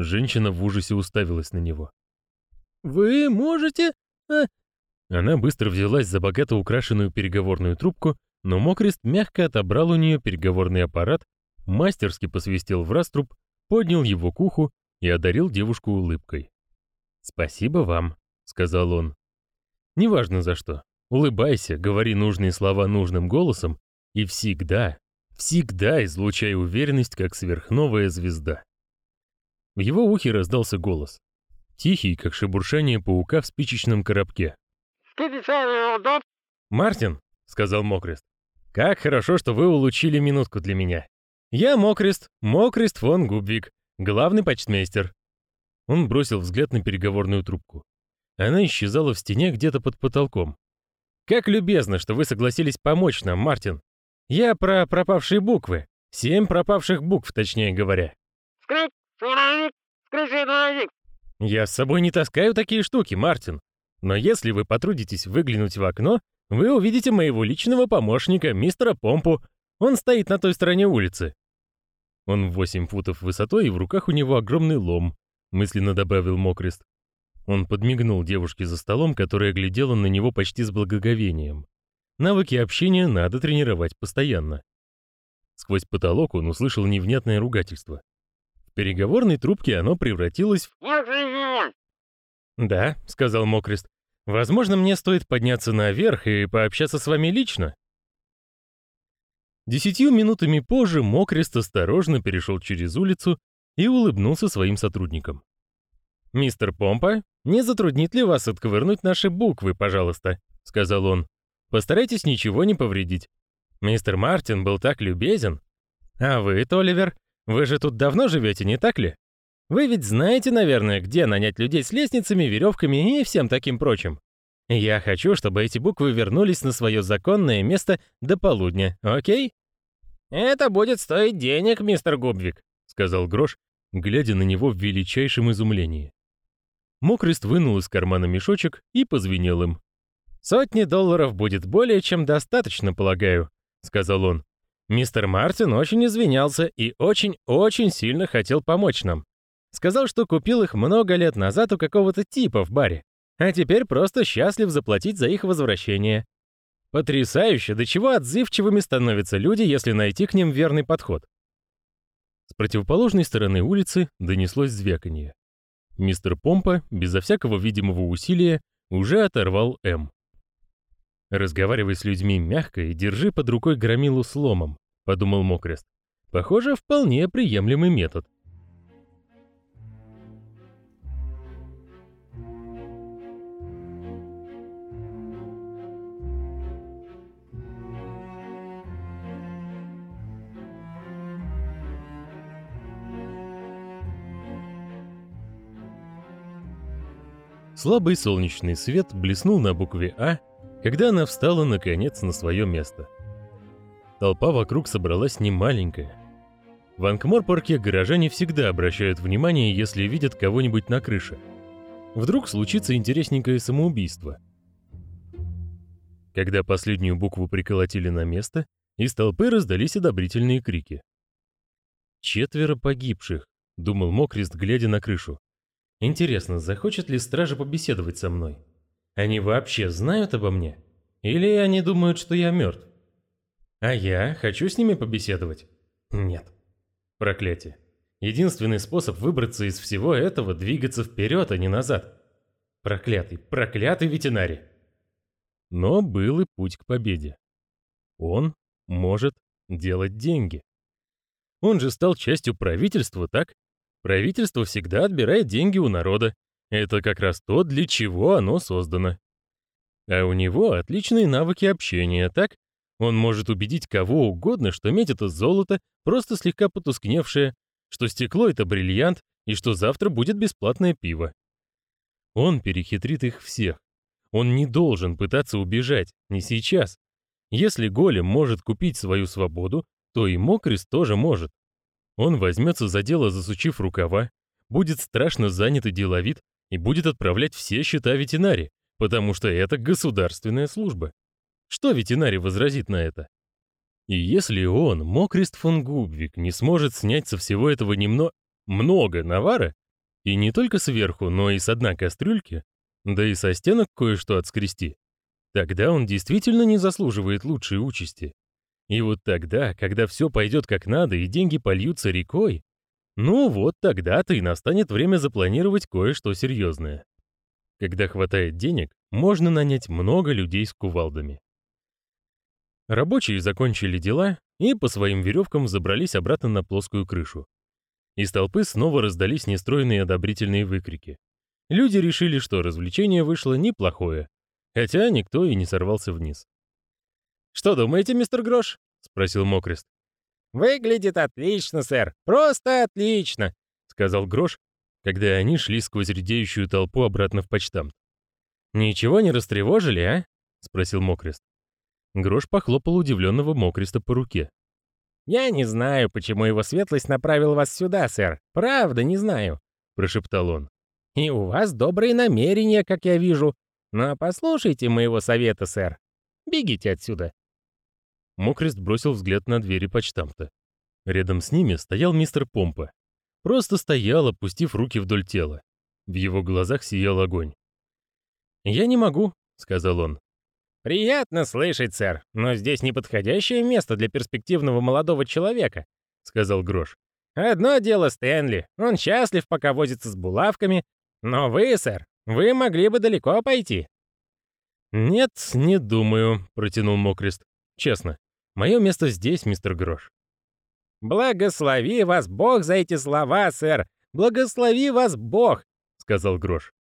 Женщина в ужасе уставилась на него. «Вы можете...» а... Она быстро взялась за богато украшенную переговорную трубку, но Мокрест мягко отобрал у нее переговорный аппарат, мастерски посвистел в раструб, поднял его к уху и одарил девушку улыбкой. «Спасибо вам», — сказал он. «Неважно за что. Улыбайся, говори нужные слова нужным голосом и всегда, всегда излучай уверенность, как сверхновая звезда». В его ухе раздался голос. Тихий, как шебуршание паука в спичечном коробке. «Мартин», — сказал Мокрест, — «как хорошо, что вы улучили минутку для меня. Я Мокрест, Мокрест фон Губвик, главный почтмейстер». Он бросил взгляд на переговорную трубку. Она исчезала в стене где-то под потолком. «Как любезно, что вы согласились помочь нам, Мартин. Я про пропавшие буквы. Семь пропавших букв, точнее говоря». Скрыть, сыновик, скрыть, сыновик. Я с собой не таскаю такие штуки, Мартин. Но если вы потрудитесь выглянуть в окно, вы увидите моего личного помощника, мистера Помпу. Он стоит на той стороне улицы. Он в 8 футов высотой, и в руках у него огромный лом, мысленно добавил Мокрест. Он подмигнул девушке за столом, которая глядела на него почти с благоговением. Навыки общения надо тренировать постоянно. Сквозь потолок он услышал невнятное ругательство. Переговорной трубке оно превратилось в «Да», — сказал Мокрест. «Возможно, мне стоит подняться наверх и пообщаться с вами лично». Десятью минутами позже Мокрест осторожно перешел через улицу и улыбнулся своим сотрудникам. «Мистер Помпа, не затруднит ли вас отковырнуть наши буквы, пожалуйста?» — сказал он. «Постарайтесь ничего не повредить. Мистер Мартин был так любезен. А вы, Толивер, вы же тут давно живете, не так ли?» Вы ведь знаете, наверное, где нанять людей с лестницами, веревками и всем таким прочим. Я хочу, чтобы эти буквы вернулись на свое законное место до полудня, окей? Это будет стоить денег, мистер Губвик, сказал Грош, глядя на него в величайшем изумлении. Мокрест вынул из кармана мешочек и позвенел им. «Сотни долларов будет более чем достаточно, полагаю», — сказал он. «Мистер Мартин очень извинялся и очень-очень сильно хотел помочь нам. Сказал, что купил их много лет назад у какого-то типа в баре, а теперь просто счастлив заплатить за их возвращение. Потрясающе, до чего отзывчивыми становятся люди, если найти к ним верный подход. С противоположной стороны улицы донеслось звяканье. Мистер Помпа, безо всякого видимого усилия, уже оторвал М. «Разговаривай с людьми мягко и держи под рукой громилу с ломом», — подумал Мокрест. «Похоже, вполне приемлемый метод». Слабый солнечный свет блеснул на букве «А», когда она встала, наконец, на свое место. Толпа вокруг собралась немаленькая. В Анкмор-парке горожане всегда обращают внимание, если видят кого-нибудь на крыше. Вдруг случится интересненькое самоубийство. Когда последнюю букву приколотили на место, из толпы раздались одобрительные крики. «Четверо погибших», — думал Мокрест, глядя на крышу. Интересно, захочет ли стража побеседовать со мной? Они вообще знают обо мне? Или они думают, что я мертв? А я хочу с ними побеседовать? Нет. Проклятие. Единственный способ выбраться из всего этого – двигаться вперед, а не назад. Проклятый, проклятый ветеринарий. Но был и путь к победе. Он может делать деньги. Он же стал частью правительства, так? Правительство всегда отбирает деньги у народа. Это как раз то, для чего оно создано. А у него отличные навыки общения, так? Он может убедить кого угодно, что медь — это золото, просто слегка потускневшее, что стекло — это бриллиант и что завтра будет бесплатное пиво. Он перехитрит их всех. Он не должен пытаться убежать, не сейчас. Если голем может купить свою свободу, то и Мокрис тоже может. Он возьмется за дело, засучив рукава, будет страшно занят и деловит и будет отправлять все счета ветеринаре, потому что это государственная служба. Что ветеринарий возразит на это? И если он, Мокрист фон Губвик, не сможет снять со всего этого немного много навара, И не только сверху, но и с дна кастрюльки, да и со стенок кое-что отскрести, тогда он действительно не заслуживает лучшей участи. И вот тогда, когда все пойдет как надо и деньги польются рекой, ну вот тогда-то и настанет время запланировать кое-что серьезное. Когда хватает денег, можно нанять много людей с кувалдами. Рабочие закончили дела и по своим веревкам забрались обратно на плоскую крышу. Из толпы снова раздались нестройные одобрительные выкрики. Люди решили, что развлечение вышло неплохое, хотя никто и не сорвался вниз. «Что думаете, мистер Грош?» — спросил Мокрест. «Выглядит отлично, сэр. Просто отлично», — сказал Грош, когда они шли сквозь редеющую толпу обратно в почтамт. «Ничего не растревожили, а?» — спросил Мокрест. Грош похлопал удивленного Мокреста по руке. «Я не знаю, почему его светлость направил вас сюда, сэр. Правда, не знаю», — прошептал он. «И у вас добрые намерения, как я вижу. Но послушайте моего совета, сэр. Бегите отсюда». Мокрест бросил взгляд на двери почтамта. Рядом с ними стоял мистер Помпа. Просто стоял, опустив руки вдоль тела. В его глазах сиял огонь. «Я не могу», — сказал он. «Приятно слышать, сэр, но здесь неподходящее место для перспективного молодого человека», — сказал Грош. «Одно дело Стэнли, он счастлив, пока возится с булавками, но вы, сэр, вы могли бы далеко пойти». «Нет, не думаю», — протянул Мокрест. «Честно, мое место здесь, мистер Грош». «Благослови вас Бог за эти слова, сэр! Благослови вас Бог!» — сказал Грош.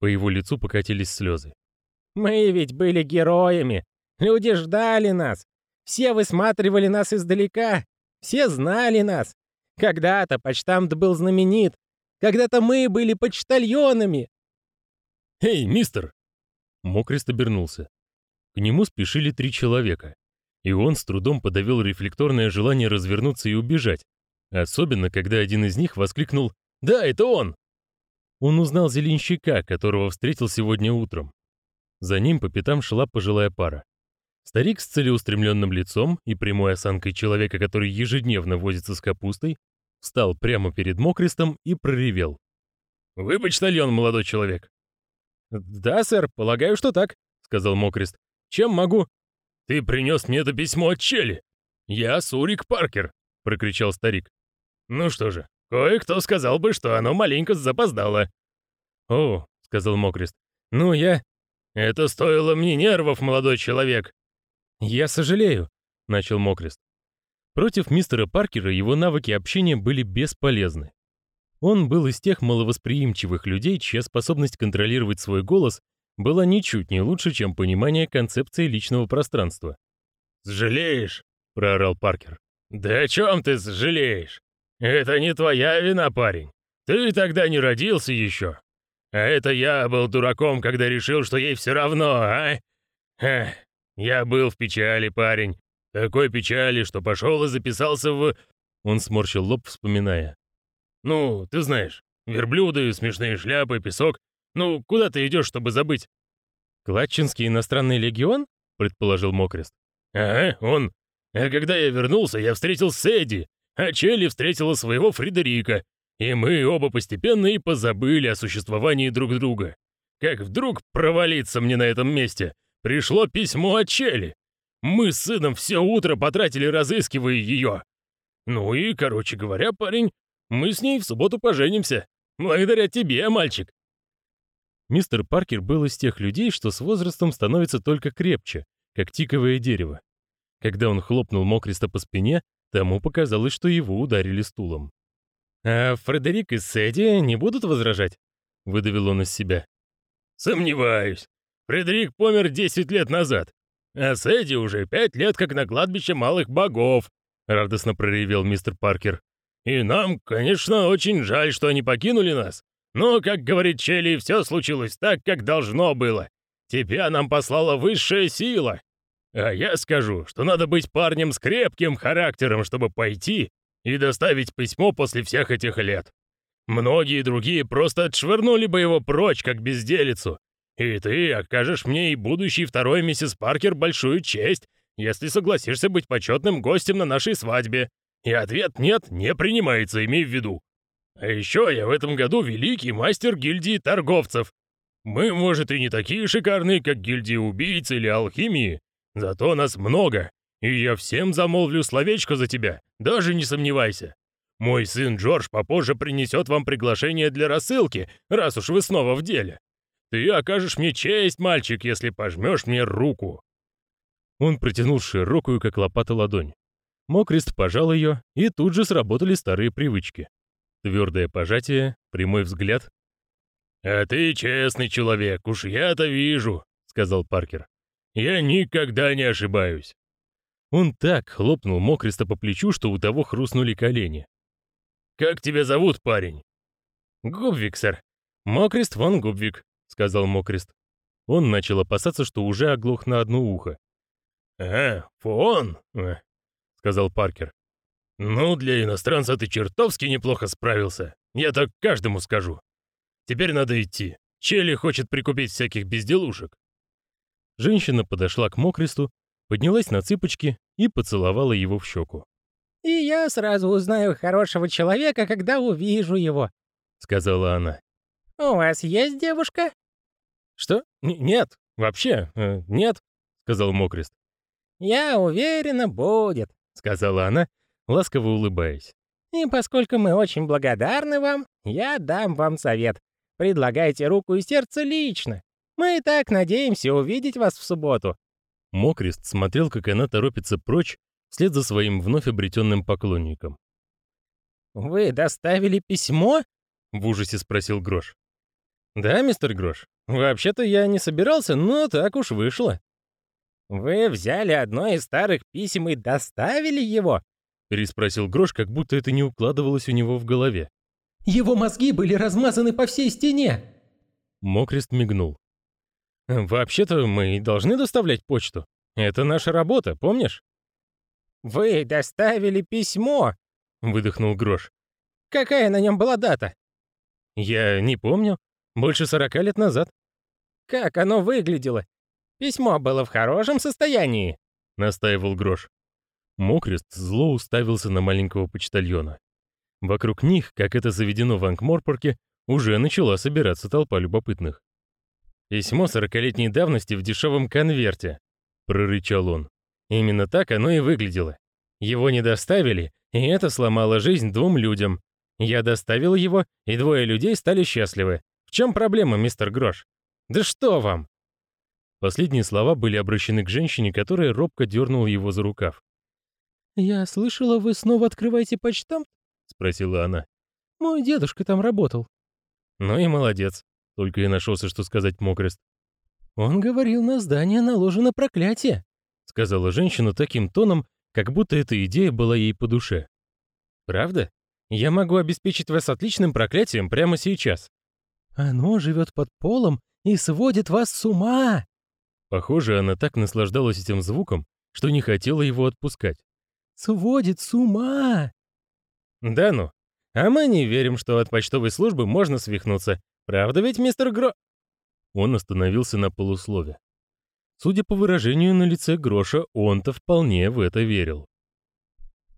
По его лицу покатились слезы. Мы ведь были героями. Люди ждали нас. Все высматривали нас издалека. Все знали нас. Когда-то почтамт был знаменит. Когда-то мы были почтальонами. «Эй, мистер!» Мокрест обернулся. К нему спешили три человека. И он с трудом подавил рефлекторное желание развернуться и убежать. Особенно, когда один из них воскликнул «Да, это он!». Он узнал зеленщика, которого встретил сегодня утром. За ним по пятам шла пожилая пара. Старик с целеустремленным лицом и прямой осанкой человека, который ежедневно возится с капустой, встал прямо перед Мокрестом и проревел. «Вы почтальон, молодой человек?» «Да, сэр, полагаю, что так», — сказал Мокрест. «Чем могу?» «Ты принес мне это письмо от Чели. Я Сурик Паркер», — прокричал старик. «Ну что же, кое-кто сказал бы, что оно маленько запоздало». «О», — сказал Мокрест, — «ну я...» «Это стоило мне нервов, молодой человек!» «Я сожалею», — начал Мокрест. Против мистера Паркера его навыки общения были бесполезны. Он был из тех маловосприимчивых людей, чья способность контролировать свой голос была ничуть не лучше, чем понимание концепции личного пространства. «Сжалеешь?» — проорал Паркер. «Да о чем ты сжалеешь? Это не твоя вина, парень. Ты тогда не родился еще. А это я был дураком, когда решил, что ей все равно, а? Эх, я был в печали, парень. Такой печали, что пошел и записался в... Он сморщил лоб, вспоминая. Ну, ты знаешь, верблюды, смешные шляпы, песок. Ну, куда ты идешь, чтобы забыть? Кладчинский иностранный легион? Предположил Мокрест. Ага, он. А когда я вернулся, я встретил Сэдди, а Челли встретила своего Фредерика, и мы оба постепенно и позабыли о существовании друг друга. Как вдруг провалиться мне на этом месте, пришло письмо от Чели. Мы с сыном все утро потратили, разыскивая ее. Ну и, короче говоря, парень, мы с ней в субботу поженимся. Благодаря тебе, мальчик. Мистер Паркер был из тех людей, что с возрастом становится только крепче, как тиковое дерево. Когда он хлопнул Мокриста по спине, тому показалось, что его ударили стулом. «А Фредерик и Сэдди не будут возражать?» — выдавил он из себя. «Сомневаюсь. Фредерик помер 10 лет назад, а Сэдди уже 5 лет как на кладбище малых богов», — радостно проревел мистер Паркер. «И нам, конечно, очень жаль, что они покинули нас, но, как говорит Челли, все случилось так, как должно было. Тебя нам послала высшая сила. А я скажу, что надо быть парнем с крепким характером, чтобы пойти и доставить письмо после всех этих лет. Многие другие просто отшвырнули бы его прочь, как безделицу. И ты окажешь мне и будущий второй миссис Паркер большую честь, если согласишься быть почетным гостем на нашей свадьбе. И ответ «нет» не принимается, имей в виду. А еще я в этом году великий мастер гильдии торговцев. Мы, может, и не такие шикарные, как гильдия убийц или алхимии, зато нас много, и я всем замолвлю словечко за тебя, даже не сомневайся. Мой сын Джордж попозже принесет вам приглашение для рассылки, раз уж вы снова в деле. Ты окажешь мне честь, мальчик, если пожмешь мне руку». Он протянул широкую, как лопата, ладонь. Мокрест пожал ее, и тут же сработали старые привычки. Твердое пожатие, прямой взгляд. «А ты честный человек, уж я-то вижу», — сказал Паркер. «Я никогда не ошибаюсь». Он так хлопнул Мокреста по плечу, что у того хрустнули колени. «Как тебя зовут, парень?» «Губвик, сэр. Мокрест вон Губвик», — сказал Мокрест. Он начал опасаться, что уже оглох на одно ухо. «А, фон», э, — сказал Паркер. «Ну, для иностранца ты чертовски неплохо справился. Я так каждому скажу. Теперь надо идти. Челли хочет прикупить всяких безделушек». Женщина подошла к Мокресту, поднялась на цыпочки и поцеловала его в щеку. «И я сразу узнаю хорошего человека, когда увижу его», — сказала она. «У вас есть девушка?» «Что? Н нет, вообще, э, нет», — сказал Мокрест. «Я уверена, будет», — сказала она, ласково улыбаясь. «И поскольку мы очень благодарны вам, я дам вам совет. Предлагайте руку и сердце лично. Мы и так надеемся увидеть вас в субботу». Мокрест смотрел, как она торопится прочь, вслед за своим вновь обретенным поклонником. «Вы доставили письмо?» — в ужасе спросил Грош. «Да, мистер Грош. Вообще-то я не собирался, но так уж вышло». «Вы взяли одно из старых писем и доставили его?» — переспросил Грош, как будто это не укладывалось у него в голове. «Его мозги были размазаны по всей стене!» Мокрест мигнул. «Вообще-то мы должны доставлять почту. Это наша работа, помнишь?» «Вы доставили письмо!» — выдохнул Грош. «Какая на нем была дата?» «Я не помню. Больше сорока лет назад». «Как оно выглядело? Письмо было в хорошем состоянии?» — настаивал Грош. Мокрест зло уставился на маленького почтальона. Вокруг них, как это заведено в Ангморпорке, уже начала собираться толпа любопытных. «Письмо сорокалетней давности в дешевом конверте», — прорычал он. «Именно так оно и выглядело. Его не доставили, и это сломало жизнь двум людям. Я доставил его, и двое людей стали счастливы. В чем проблема, мистер Грош? Да что вам?» Последние слова были обращены к женщине, которая робко дернула его за рукав. «Я слышала, вы снова открываете почтамт?» — спросила она. «Мой дедушка там работал». «Ну и молодец», — только и нашелся, что сказать Мокрест. «Он говорил, на здание наложено проклятие», — сказала женщина таким тоном, как будто эта идея была ей по душе. «Правда? Я могу обеспечить вас отличным проклятием прямо сейчас». «Оно живет под полом и сводит вас с ума!» Похоже, она так наслаждалась этим звуком, что не хотела его отпускать сводит с ума!» «Да ну, а мы не верим, что от почтовой службы можно свихнуться. Правда ведь, мистер Гро...» Он остановился на полуслове. Судя по выражению на лице Гроша, он-то вполне в это верил.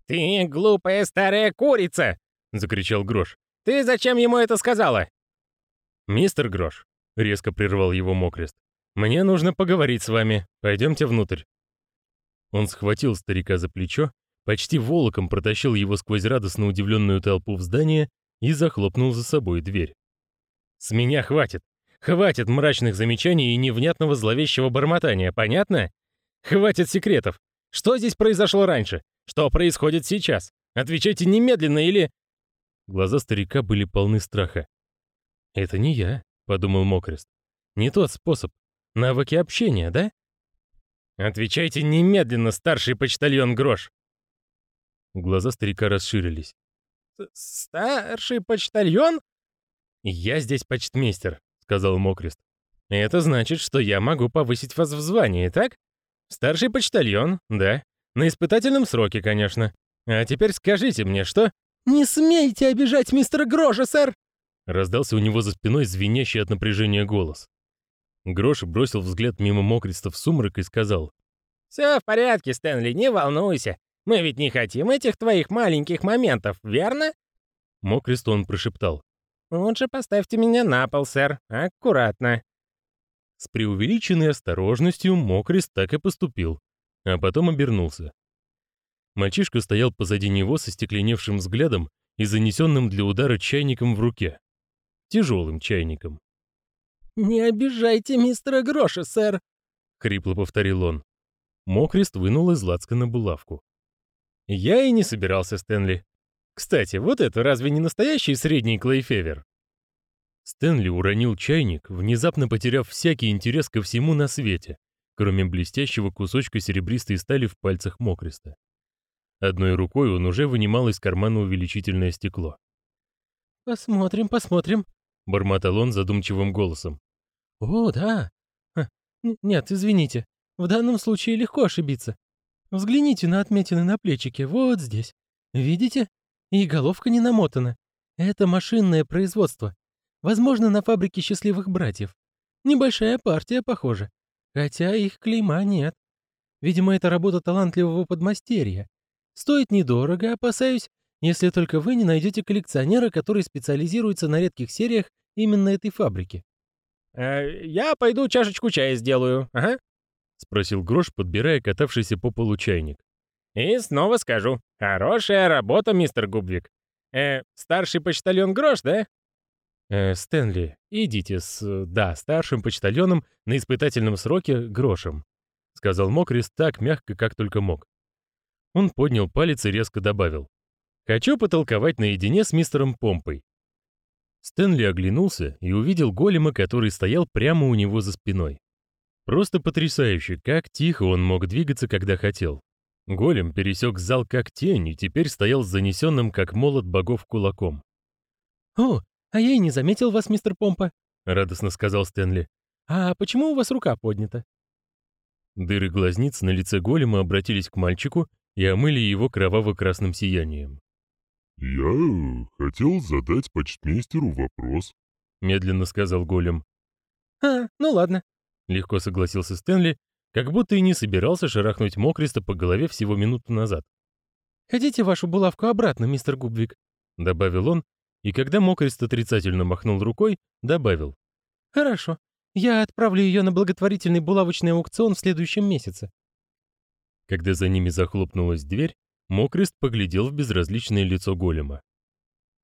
«Ты глупая старая курица!» — закричал Грош. «Ты зачем ему это сказала?» «Мистер Грош», — резко прервал его Мокрест, — «мне нужно поговорить с вами. Пойдемте внутрь». Он схватил старика за плечо почти волоком протащил его сквозь радостно удивленную толпу в здание и захлопнул за собой дверь. «С меня хватит! Хватит мрачных замечаний и невнятного зловещего бормотания, понятно? Хватит секретов! Что здесь произошло раньше? Что происходит сейчас? Отвечайте немедленно или...» Глаза старика были полны страха. «Это не я», — подумал Мокрест. «Не тот способ. Навыки общения, да?» «Отвечайте немедленно, старший почтальон Грош!» Глаза старика расширились. «Старший почтальон?» «Я здесь почтмейстер», — сказал Мокрест. «Это значит, что я могу повысить вас в звании, так? Старший почтальон, да. На испытательном сроке, конечно. А теперь скажите мне, что...» «Не смейте обижать мистера Гроша, сэр!» Раздался у него за спиной звенящий от напряжения голос. Грош бросил взгляд мимо Мокреста в сумрак и сказал. «Все в порядке, Стэнли, не волнуйся. Мы ведь не хотим этих твоих маленьких моментов, верно?» Мокрест он прошептал. «Лучше поставьте меня на пол, сэр. Аккуратно». С преувеличенной осторожностью Мокрест так и поступил, а потом обернулся. Мальчишка стоял позади него со стекленевшим взглядом и занесенным для удара чайником в руке. Тяжелым чайником. «Не обижайте мистера Гроша, сэр!» — хрипло повторил он. Мокрест вынул из лацкана булавку. «Я и не собирался, Стэнли. Кстати, вот это разве не настоящий средний клейфевер?» Стэнли уронил чайник, внезапно потеряв всякий интерес ко всему на свете, кроме блестящего кусочка серебристой стали в пальцах Мокреста. Одной рукой он уже вынимал из кармана увеличительное стекло. «Посмотрим, посмотрим», — бормотал он задумчивым голосом. «О, да. Ха, нет, извините. В данном случае легко ошибиться. Взгляните на отметины на плечике, вот здесь. Видите? И головка не намотана. Это машинное производство. Возможно, на фабрике счастливых братьев. Небольшая партия, похоже. Хотя их клейма нет. Видимо, это работа талантливого подмастерья. Стоит недорого, опасаюсь, если только вы не найдете коллекционера, который специализируется на редких сериях именно этой фабрики. «Э, «Я пойду чашечку чая сделаю, ага», — спросил Грош, подбирая катавшийся по полу чайник. «И снова скажу. Хорошая работа, мистер Губвик. Э, старший почтальон Грош, да?» «Э, Стэнли, идите с, да, старшим почтальоном на испытательном сроке Грошем», — сказал Мокрис так мягко, как только мог. Он поднял палец и резко добавил. «Хочу потолковать наедине с мистером Помпой». Стэнли оглянулся и увидел голема, который стоял прямо у него за спиной. Просто потрясающе, как тихо он мог двигаться, когда хотел. Голем пересек зал как тень и теперь стоял с занесенным, как молот богов, кулаком. «О, а я и не заметил вас, мистер Помпа», — радостно сказал Стэнли. «А почему у вас рука поднята?» Дыры глазниц на лице голема обратились к мальчику, и омыли его кроваво-красным сиянием. «Я хотел задать почтмейстеру вопрос», — медленно сказал голем. «А, ну ладно», — легко согласился Стэнли, как будто и не собирался шарахнуть Мокриста по голове всего минуту назад. «Хотите вашу булавку обратно, мистер Губвик?» — добавил он, и когда Мокрист отрицательно махнул рукой, добавил. «Хорошо, я отправлю ее на благотворительный булавочный аукцион в следующем месяце. Когда за ними захлопнулась дверь, Мокрест поглядел в безразличное лицо голема.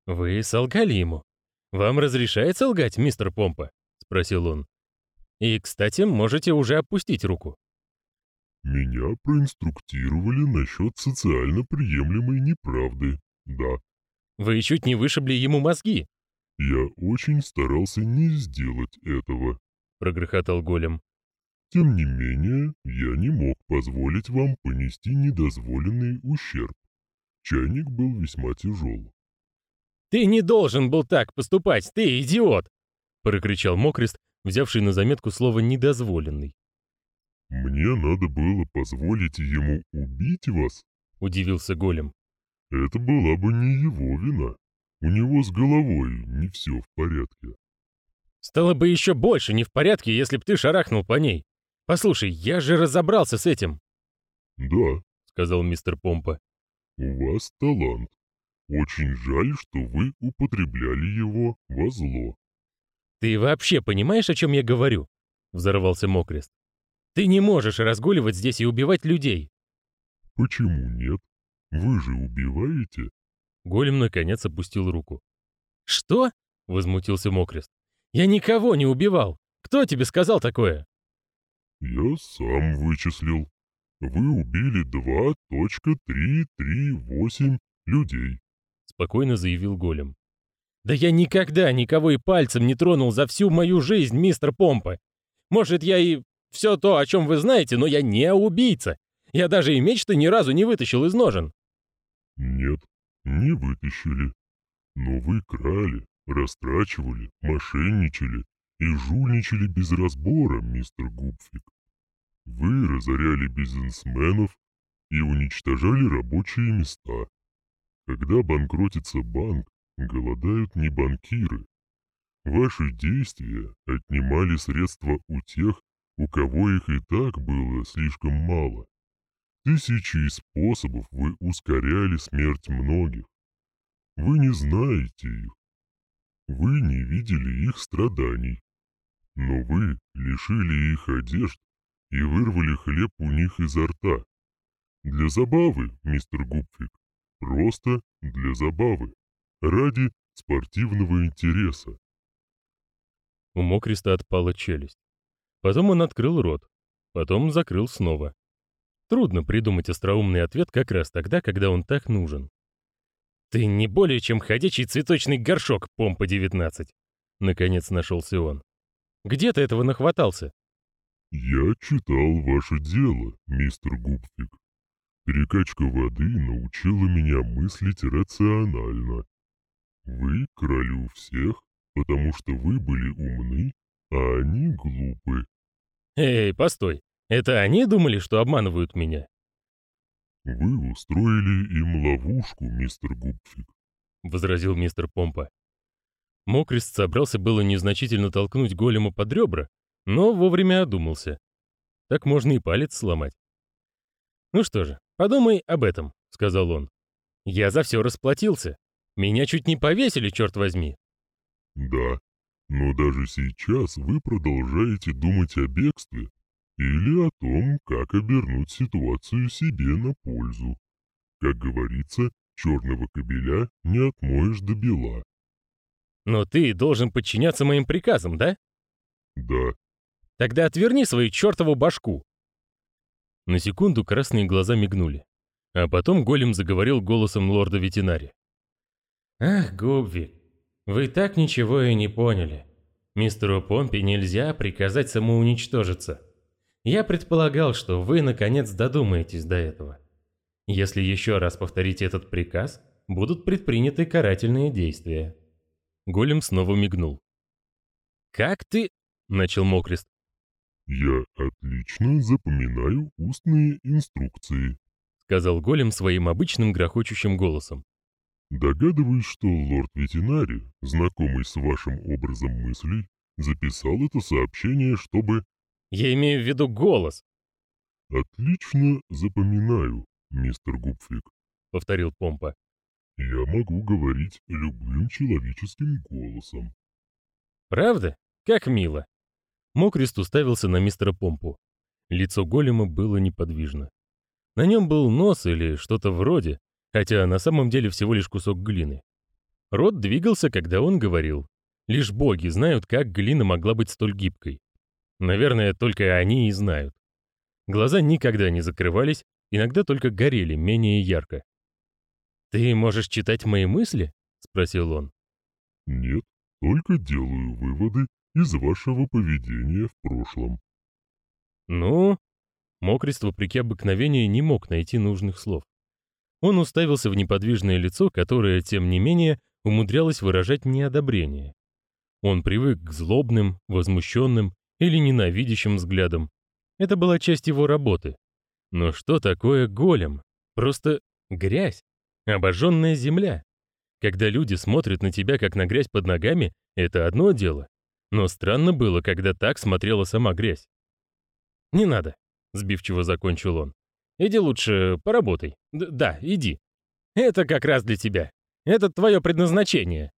«Вы солгали ему? Вам разрешается лгать, мистер Помпа?» — спросил он. «И, кстати, можете уже опустить руку». «Меня проинструктировали насчет социально приемлемой неправды, да». «Вы чуть не вышибли ему мозги». «Я очень старался не сделать этого», — прогрохотал голем. Тем не менее, я не мог позволить вам понести недозволенный ущерб. Чайник был весьма тяжел. «Ты не должен был так поступать, ты идиот!» — прокричал Мокрест, взявший на заметку слово «недозволенный». «Мне надо было позволить ему убить вас?» — удивился Голем. «Это была бы не его вина. У него с головой не все в порядке». «Стало бы еще больше не в порядке, если б ты шарахнул по ней. Послушай, я же разобрался с этим. Да, сказал мистер Помпа. У вас талант. Очень жаль, что вы употребляли его во зло. Ты вообще понимаешь, о чем я говорю? Взорвался Мокрест. Ты не можешь разгуливать здесь и убивать людей. Почему нет? Вы же убиваете? Голем наконец опустил руку. Что? возмутился Мокрест. Я никого не убивал. Кто тебе сказал такое? Я сам вычислил. Вы убили 2.338 людей. Спокойно заявил Голем. Да я никогда никого и пальцем не тронул за всю мою жизнь, мистер Помпа. Может, я и все то, о чем вы знаете, но я не убийца. Я даже и меч-то ни разу не вытащил из ножен. Нет, не вытащили. Но вы крали, растрачивали, мошенничали и жульничали без разбора, мистер Губфик. Вы разоряли бизнесменов и уничтожали рабочие места. Когда банкротится банк, голодают не банкиры. Ваши действия отнимали средства у тех, у кого их и так было слишком мало. Тысячи способов вы ускоряли смерть многих. Вы не знаете их. Вы не видели их страданий. Но вы лишили их одежд и вырвали хлеб у них изо рта. Для забавы, мистер Гупфик. Просто для забавы. Ради спортивного интереса. У Мокриста отпала челюсть. Потом он открыл рот. Потом закрыл снова. Трудно придумать остроумный ответ как раз тогда, когда он так нужен. «Ты не более чем ходячий цветочный горшок, помпа-19!» Наконец нашелся он. «Где ты этого нахватался?» «Я читал ваше дело, мистер Гупфик. Перекачка воды научила меня мыслить рационально. Вы у всех, потому что вы были умны, а они глупы. Эй, постой. Это они думали, что обманывают меня? Вы устроили им ловушку, мистер Гупфик, возразил мистер Помпа. Мокрист собрался было незначительно толкнуть голема под ребра, но вовремя одумался. Так можно и палец сломать. Ну что же, подумай об этом, сказал он. Я за все расплатился. Меня чуть не повесили, черт возьми. Да, но даже сейчас вы продолжаете думать о бегстве или о том, как обернуть ситуацию себе на пользу. Как говорится, черного кобеля не отмоешь до бела. Но ты должен подчиняться моим приказам, да? Да. Тогда отверни свою чертову башку. На секунду красные глаза мигнули, а потом голем заговорил голосом лорда-ветеринария. «Ах, Губвик, вы так ничего и не поняли. Мистеру Помпе нельзя приказать самоуничтожиться. Я предполагал, что вы наконец додумаетесь до этого. Если еще раз повторите этот приказ, будут предприняты карательные действия». Голем снова мигнул. «Как ты...» — начал Мокрест. «Я отлично запоминаю устные инструкции», — сказал Голем своим обычным грохочущим голосом. Догадываюсь, что лорд ветеринарий, знакомый с вашим образом мыслей, записал это сообщение, чтобы... Я имею в виду голос. Отлично запоминаю, мистер Гупфик, повторил Помпа. Я могу говорить любым человеческим голосом. Правда? Как мило. Мокрест уставился на мистера Помпу. Лицо голема было неподвижно. На нем был нос или что-то вроде, хотя на самом деле всего лишь кусок глины. Рот двигался, когда он говорил. Лишь боги знают, как глина могла быть столь гибкой. Наверное, только они и знают. Глаза никогда не закрывались, иногда только горели менее ярко. «Ты можешь читать мои мысли?» — спросил он. «Нет, только делаю выводы из вашего поведения в прошлом». «Ну?» Мокрист, вопреки обыкновению, не мог найти нужных слов. Он уставился в неподвижное лицо, которое, тем не менее, умудрялось выражать неодобрение. Он привык к злобным, возмущенным или ненавидящим взглядам. Это была часть его работы. Но что такое голем? Просто грязь, обожженная земля. Когда люди смотрят на тебя, как на грязь под ногами, это одно дело. Но странно было, когда так смотрела сама грязь. «Не надо», — сбивчиво закончил он. Иди лучше поработай. Д да, иди. Это как раз для тебя. Это твое предназначение.